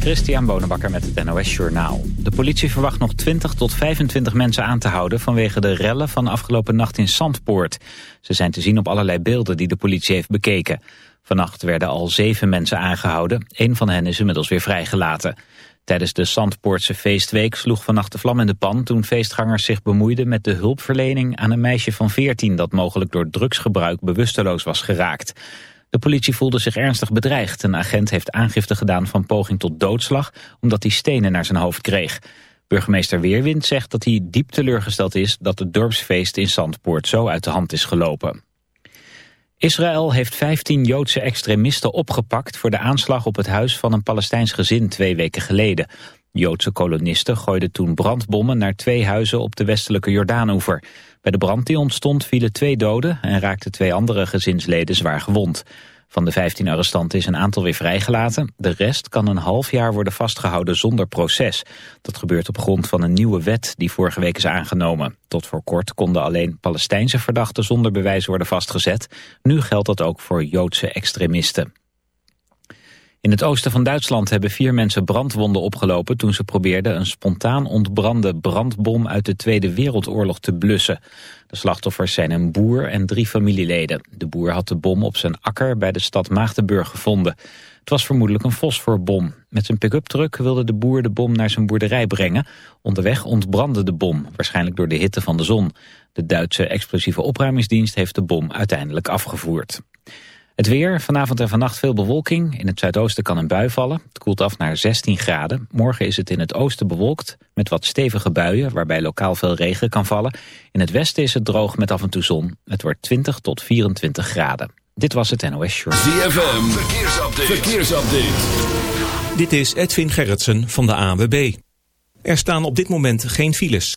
Christian Bonenbakker met het NOS Journaal. De politie verwacht nog 20 tot 25 mensen aan te houden... vanwege de rellen van afgelopen nacht in Zandpoort. Ze zijn te zien op allerlei beelden die de politie heeft bekeken. Vannacht werden al zeven mensen aangehouden. Een van hen is inmiddels weer vrijgelaten. Tijdens de Zandpoortse feestweek sloeg vannacht de vlam in de pan... toen feestgangers zich bemoeiden met de hulpverlening aan een meisje van 14... dat mogelijk door drugsgebruik bewusteloos was geraakt. De politie voelde zich ernstig bedreigd. Een agent heeft aangifte gedaan van poging tot doodslag... omdat hij stenen naar zijn hoofd kreeg. Burgemeester Weerwind zegt dat hij diep teleurgesteld is... dat het dorpsfeest in Zandpoort zo uit de hand is gelopen. Israël heeft 15 Joodse extremisten opgepakt voor de aanslag op het huis van een Palestijns gezin twee weken geleden. Joodse kolonisten gooiden toen brandbommen naar twee huizen op de westelijke Jordaanoever. Bij de brand die ontstond vielen twee doden en raakten twee andere gezinsleden zwaar gewond. Van de 15 arrestanten is een aantal weer vrijgelaten. De rest kan een half jaar worden vastgehouden zonder proces. Dat gebeurt op grond van een nieuwe wet die vorige week is aangenomen. Tot voor kort konden alleen Palestijnse verdachten zonder bewijs worden vastgezet. Nu geldt dat ook voor Joodse extremisten. In het oosten van Duitsland hebben vier mensen brandwonden opgelopen... toen ze probeerden een spontaan ontbrande brandbom uit de Tweede Wereldoorlog te blussen. De slachtoffers zijn een boer en drie familieleden. De boer had de bom op zijn akker bij de stad Maagdenburg gevonden. Het was vermoedelijk een fosforbom. Met zijn pick-up truck wilde de boer de bom naar zijn boerderij brengen. Onderweg ontbrandde de bom, waarschijnlijk door de hitte van de zon. De Duitse explosieve opruimingsdienst heeft de bom uiteindelijk afgevoerd. Het weer, vanavond en vannacht veel bewolking. In het zuidoosten kan een bui vallen. Het koelt af naar 16 graden. Morgen is het in het oosten bewolkt met wat stevige buien... waarbij lokaal veel regen kan vallen. In het westen is het droog met af en toe zon. Het wordt 20 tot 24 graden. Dit was het NOS Short. ZFM, verkeersupdate. verkeersupdate. Dit is Edwin Gerritsen van de ANWB. Er staan op dit moment geen files.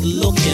good looking.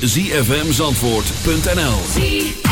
www.zfmzandvoort.nl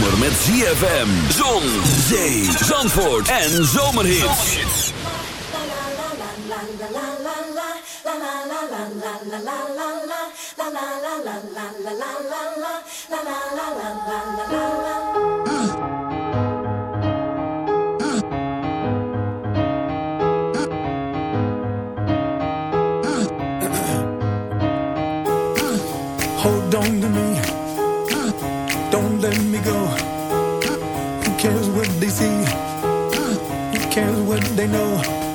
zomer met ZFM. Zon, zee, zandvoort en zomerhit. Hold on to me When they know?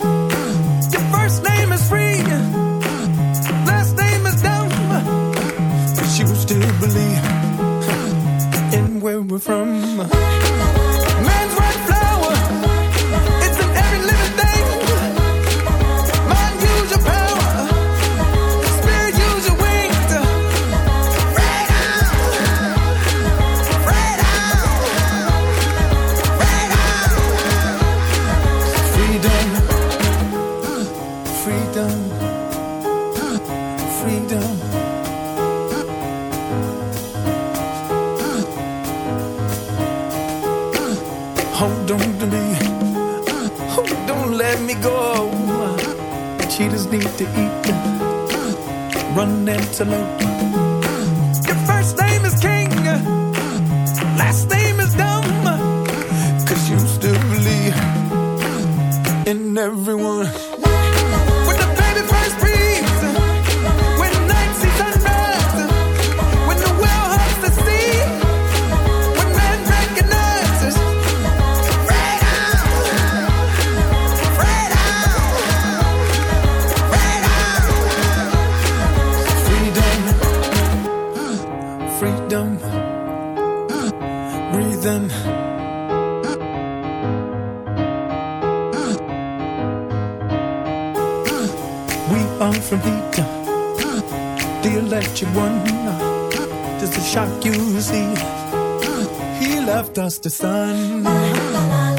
cheetahs need to eat. Run antelope dust to sun.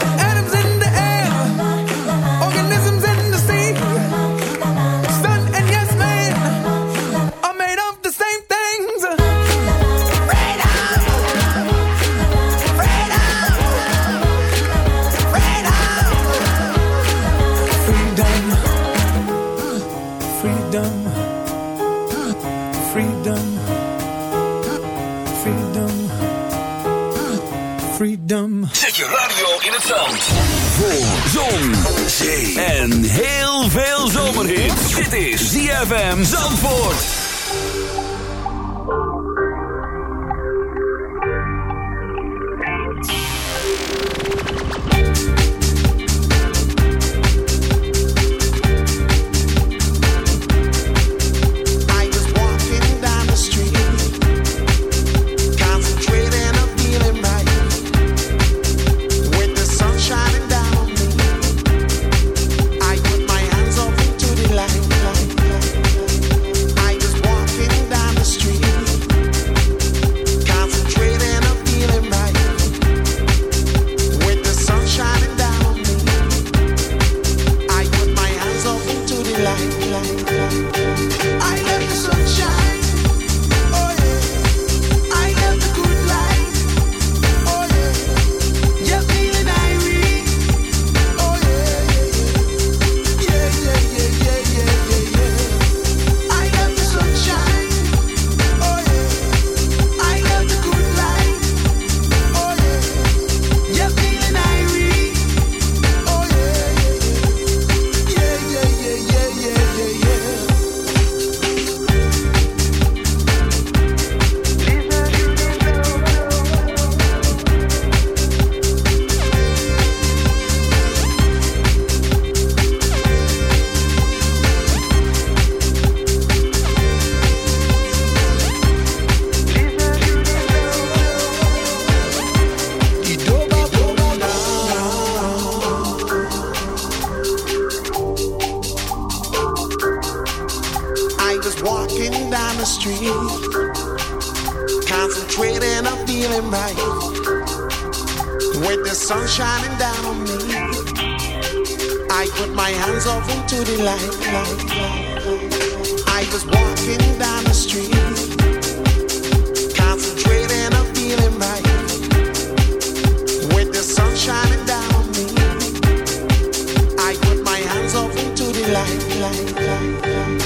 time.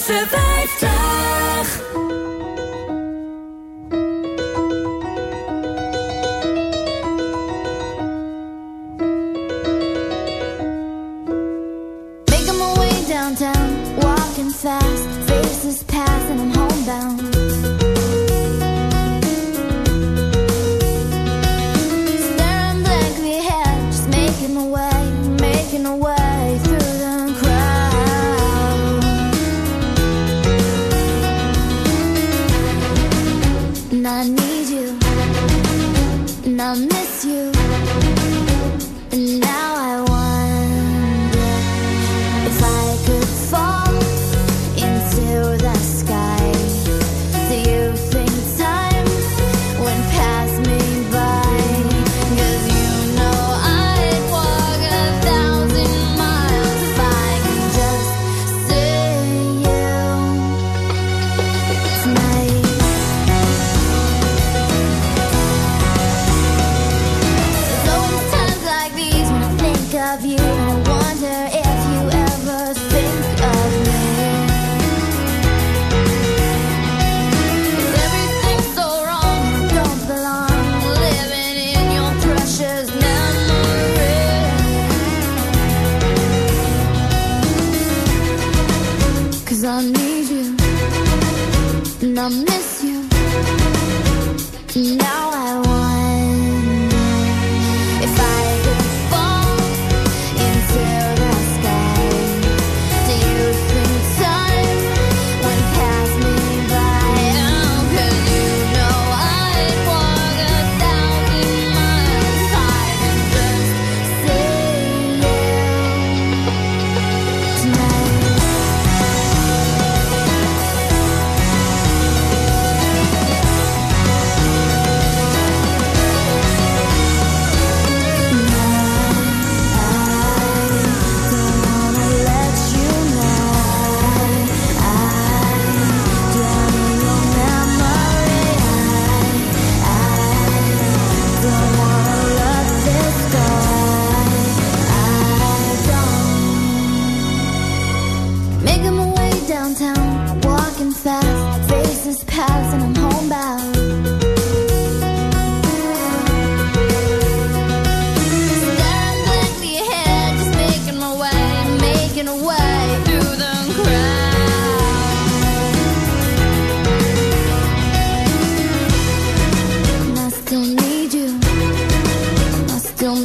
tussen vijf.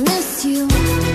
miss you.